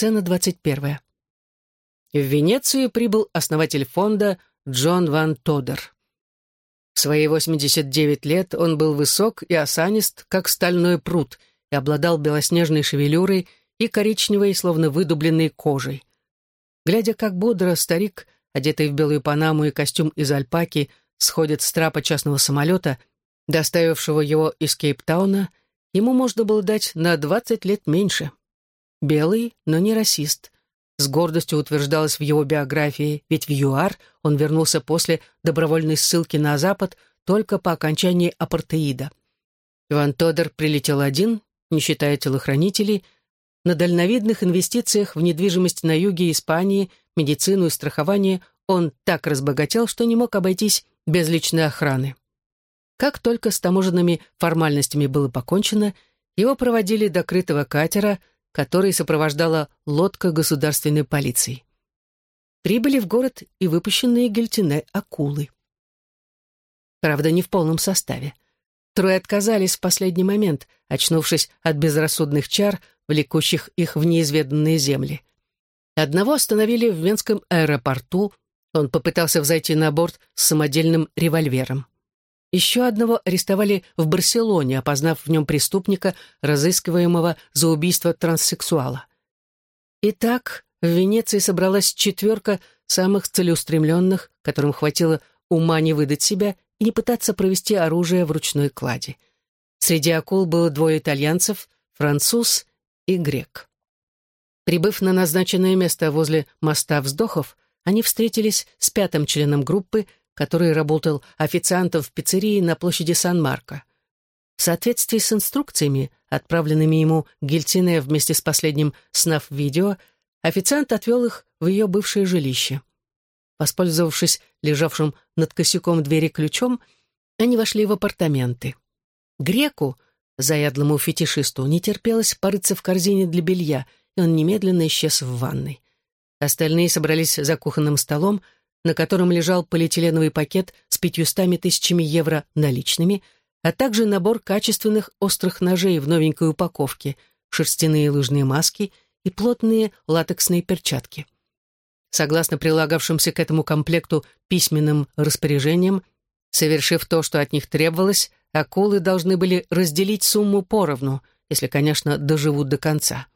Сцена двадцать первая. В Венецию прибыл основатель фонда Джон Ван Тодер. В свои 89 лет он был высок и осанист, как стальной пруд, и обладал белоснежной шевелюрой и коричневой, словно выдубленной кожей. Глядя, как бодро старик, одетый в белую панаму и костюм из альпаки, сходит с трапа частного самолета, доставившего его из Кейптауна, ему можно было дать на 20 лет меньше. Белый, но не расист. С гордостью утверждалось в его биографии, ведь в ЮАР он вернулся после добровольной ссылки на Запад только по окончании апартеида. Иван Тодор прилетел один, не считая телохранителей, на дальновидных инвестициях в недвижимость на юге Испании, медицину и страхование он так разбогател, что не мог обойтись без личной охраны. Как только с таможенными формальностями было покончено, его проводили до крытого катера, который сопровождала лодка государственной полиции. Прибыли в город и выпущенные гельтине акулы. Правда, не в полном составе. Трое отказались в последний момент, очнувшись от безрассудных чар, влекущих их в неизведанные земли. Одного остановили в Венском аэропорту, он попытался взойти на борт с самодельным револьвером. Еще одного арестовали в Барселоне, опознав в нем преступника, разыскиваемого за убийство транссексуала. Итак, в Венеции собралась четверка самых целеустремленных, которым хватило ума не выдать себя и не пытаться провести оружие в ручной клади. Среди акул было двое итальянцев, француз и грек. Прибыв на назначенное место возле моста вздохов, они встретились с пятым членом группы, который работал официантом в пиццерии на площади Сан-Марко. В соответствии с инструкциями, отправленными ему Гильтине вместе с последним снав-видео, официант отвел их в ее бывшее жилище. Воспользовавшись лежавшим над косяком двери ключом, они вошли в апартаменты. Греку, заядлому фетишисту, не терпелось порыться в корзине для белья, и он немедленно исчез в ванной. Остальные собрались за кухонным столом, на котором лежал полиэтиленовый пакет с пятьюстами тысячами евро наличными, а также набор качественных острых ножей в новенькой упаковке, шерстяные лыжные маски и плотные латексные перчатки. Согласно прилагавшимся к этому комплекту письменным распоряжениям, совершив то, что от них требовалось, акулы должны были разделить сумму поровну, если, конечно, доживут до конца.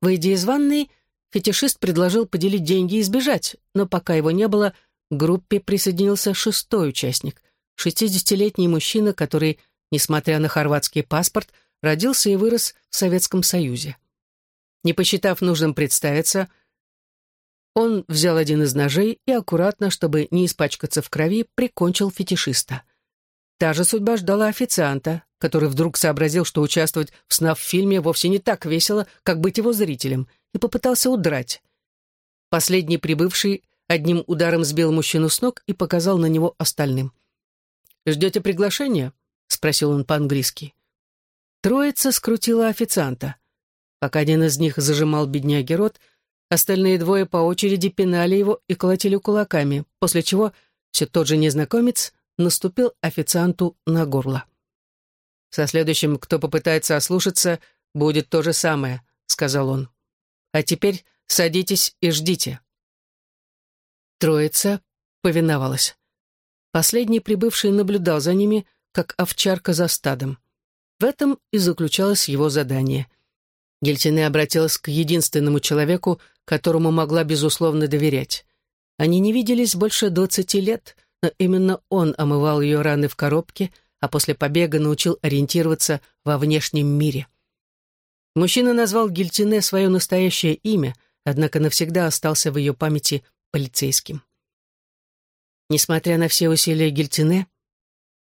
Выйдя из ванной, Фетишист предложил поделить деньги и сбежать, но пока его не было, к группе присоединился шестой участник, шестидесятилетний мужчина, который, несмотря на хорватский паспорт, родился и вырос в Советском Союзе. Не посчитав нужным представиться, он взял один из ножей и аккуратно, чтобы не испачкаться в крови, прикончил фетишиста. Та же судьба ждала официанта, который вдруг сообразил, что участвовать в СНАФ-фильме вовсе не так весело, как быть его зрителем, и попытался удрать. Последний прибывший одним ударом сбил мужчину с ног и показал на него остальным. «Ждете приглашения?» — спросил он по-английски. Троица скрутила официанта. Пока один из них зажимал бедняги рот, остальные двое по очереди пинали его и колотили кулаками, после чего все тот же незнакомец наступил официанту на горло. «Со следующим, кто попытается ослушаться, будет то же самое», — сказал он. «А теперь садитесь и ждите». Троица повиновалась. Последний прибывший наблюдал за ними, как овчарка за стадом. В этом и заключалось его задание. Гельтине обратилась к единственному человеку, которому могла безусловно доверять. Они не виделись больше двадцати лет, но именно он омывал ее раны в коробке — а после побега научил ориентироваться во внешнем мире. Мужчина назвал Гильтине свое настоящее имя, однако навсегда остался в ее памяти полицейским. Несмотря на все усилия Гильтине,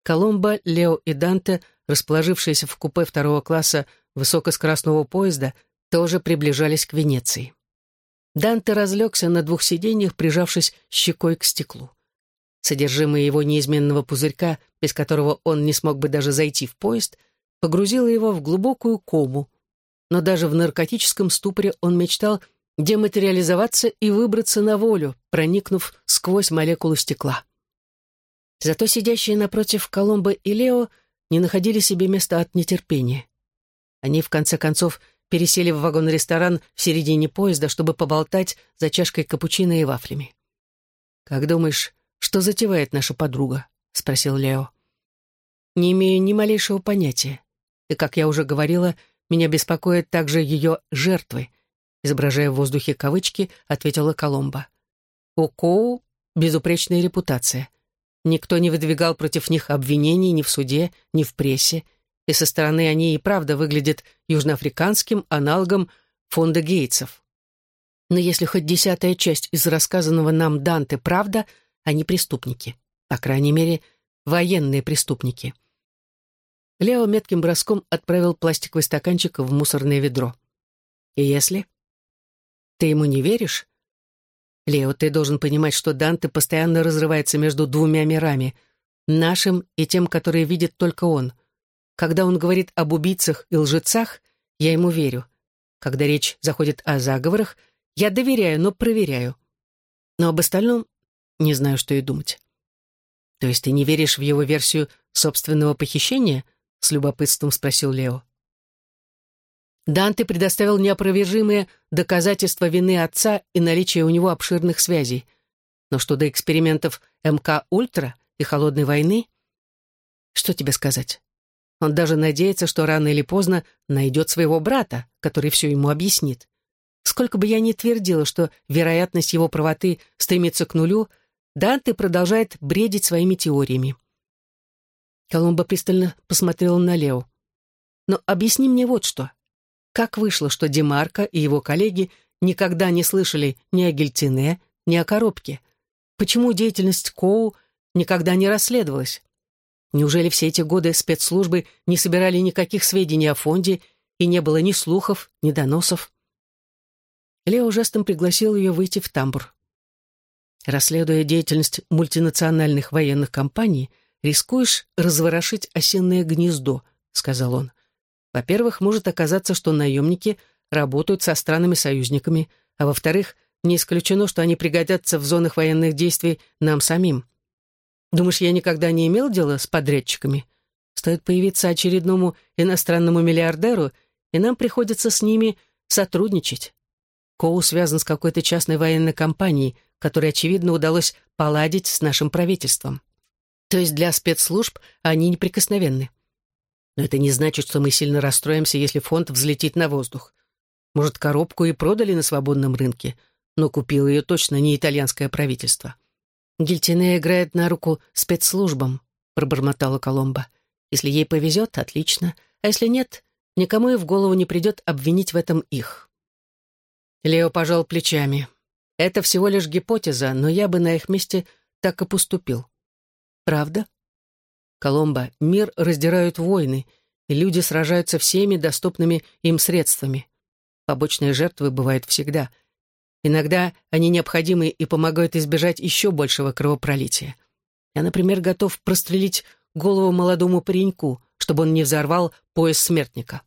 Коломбо, Лео и Данте, расположившиеся в купе второго класса высокоскоростного поезда, тоже приближались к Венеции. Данте разлегся на двух сиденьях, прижавшись щекой к стеклу. Содержимое его неизменного пузырька, без которого он не смог бы даже зайти в поезд, погрузило его в глубокую кому. Но даже в наркотическом ступоре он мечтал дематериализоваться и выбраться на волю, проникнув сквозь молекулу стекла. Зато сидящие напротив Коломбо и Лео не находили себе места от нетерпения. Они, в конце концов, пересели в вагон-ресторан в середине поезда, чтобы поболтать за чашкой капучино и вафлями. «Как думаешь, что затевает наша подруга?» — спросил Лео. «Не имею ни малейшего понятия. И, как я уже говорила, меня беспокоят также ее жертвы», — изображая в воздухе кавычки, ответила Коломба. «У Коу безупречная репутация. Никто не выдвигал против них обвинений ни в суде, ни в прессе, и со стороны они и правда выглядят южноафриканским аналогом фонда Гейтсов. Но если хоть десятая часть из рассказанного нам Данте правда, они преступники. По крайней мере, военные преступники. Лео метким броском отправил пластиковый стаканчик в мусорное ведро. И если? Ты ему не веришь? Лео, ты должен понимать, что Данте постоянно разрывается между двумя мирами, нашим и тем, который видит только он. Когда он говорит об убийцах и лжецах, я ему верю. Когда речь заходит о заговорах, я доверяю, но проверяю. Но об остальном не знаю, что и думать. То есть ты не веришь в его версию собственного похищения? С любопытством спросил Лео. Данте предоставил неопровержимые доказательства вины отца и наличия у него обширных связей. Но что до экспериментов МК «Ультра» и «Холодной войны», что тебе сказать? Он даже надеется, что рано или поздно найдет своего брата, который все ему объяснит. Сколько бы я ни твердила, что вероятность его правоты стремится к нулю, Данте продолжает бредить своими теориями. Коломбо пристально посмотрела на Лео. «Но объясни мне вот что. Как вышло, что Демарко и его коллеги никогда не слышали ни о Гельцине, ни о коробке? Почему деятельность Коу никогда не расследовалась? Неужели все эти годы спецслужбы не собирали никаких сведений о фонде и не было ни слухов, ни доносов? Лео жестом пригласил ее выйти в тамбур. Расследуя деятельность мультинациональных военных компаний, рискуешь разворошить осенное гнездо, сказал он. Во-первых, может оказаться, что наемники работают со странами-союзниками, а во-вторых, не исключено, что они пригодятся в зонах военных действий нам самим. Думаешь, я никогда не имел дела с подрядчиками? Стоит появиться очередному иностранному миллиардеру, и нам приходится с ними сотрудничать. Коу связан с какой-то частной военной компанией, которой, очевидно, удалось поладить с нашим правительством. То есть для спецслужб они неприкосновенны. Но это не значит, что мы сильно расстроимся, если фонд взлетит на воздух. Может, коробку и продали на свободном рынке, но купило ее точно не итальянское правительство. «Гильтине играет на руку спецслужбам», — пробормотала Коломба. «Если ей повезет, отлично, а если нет, никому и в голову не придет обвинить в этом их». Лео пожал плечами. «Это всего лишь гипотеза, но я бы на их месте так и поступил». «Правда?» Коломба, мир раздирают войны, и люди сражаются всеми доступными им средствами. Побочные жертвы бывают всегда. Иногда они необходимы и помогают избежать еще большего кровопролития. Я, например, готов прострелить голову молодому пареньку, чтобы он не взорвал пояс смертника.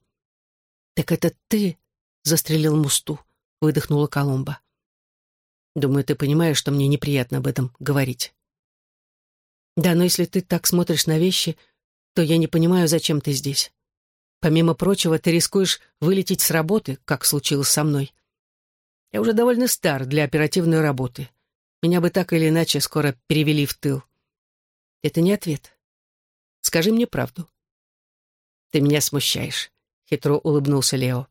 «Так это ты застрелил Мусту?» — выдохнула Коломба. «Думаю, ты понимаешь, что мне неприятно об этом говорить». Да, но если ты так смотришь на вещи, то я не понимаю, зачем ты здесь. Помимо прочего, ты рискуешь вылететь с работы, как случилось со мной. Я уже довольно стар для оперативной работы. Меня бы так или иначе скоро перевели в тыл. Это не ответ. Скажи мне правду. Ты меня смущаешь, — хитро улыбнулся Лео.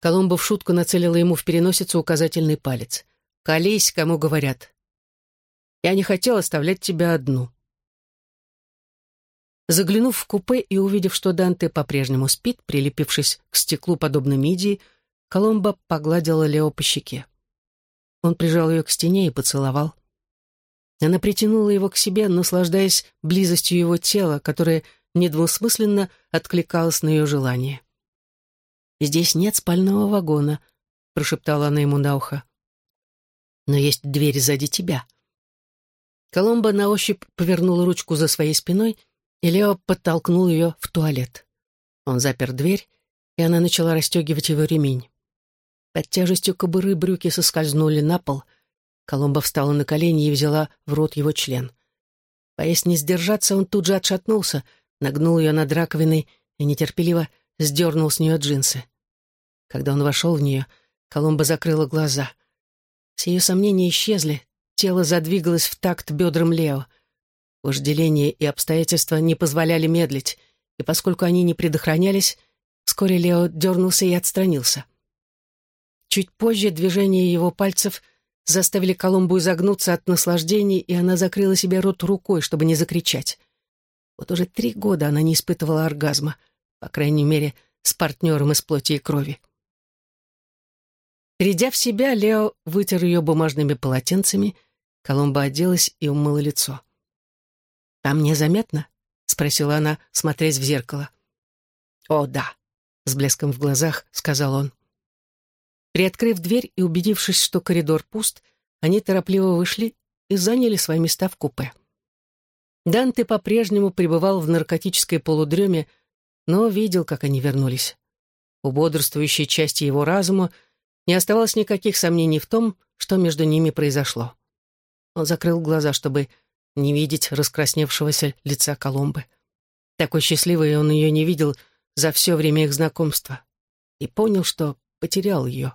Коломбо в шутку нацелила ему в переносицу указательный палец. «Колись, кому говорят. Я не хотел оставлять тебя одну». Заглянув в купе и увидев, что Данте по-прежнему спит, прилепившись к стеклу подобно мидии, Коломба погладила Лео по щеке. Он прижал ее к стене и поцеловал. Она притянула его к себе, наслаждаясь близостью его тела, которое недвусмысленно откликалось на ее желание. «Здесь нет спального вагона», — прошептала она ему на ухо. «Но есть дверь сзади тебя. Коломба на ощупь повернула ручку за своей спиной, и Лео подтолкнул ее в туалет. Он запер дверь, и она начала расстегивать его ремень. Под тяжестью кобуры брюки соскользнули на пол. Коломба встала на колени и взяла в рот его член. Боясь не сдержаться, он тут же отшатнулся, нагнул ее над раковиной и нетерпеливо сдернул с нее джинсы. Когда он вошел в нее, Коломба закрыла глаза. Все ее сомнения исчезли, тело задвигалось в такт бедрам Лео. Вожделение и обстоятельства не позволяли медлить, и поскольку они не предохранялись, вскоре Лео дернулся и отстранился. Чуть позже движения его пальцев заставили Коломбу изогнуться от наслаждений, и она закрыла себе рот рукой, чтобы не закричать. Вот уже три года она не испытывала оргазма, по крайней мере, с партнером из плоти и крови. Придя в себя, Лео вытер ее бумажными полотенцами, Коломба оделась и умыла лицо. «Там незаметно?» — спросила она, смотрясь в зеркало. «О, да», — с блеском в глазах сказал он. Приоткрыв дверь и убедившись, что коридор пуст, они торопливо вышли и заняли свои места в купе. Данте по-прежнему пребывал в наркотической полудреме, но видел, как они вернулись. У бодрствующей части его разума не оставалось никаких сомнений в том, что между ними произошло. Он закрыл глаза, чтобы не видеть раскрасневшегося лица Коломбы. Такой счастливой он ее не видел за все время их знакомства и понял, что потерял ее.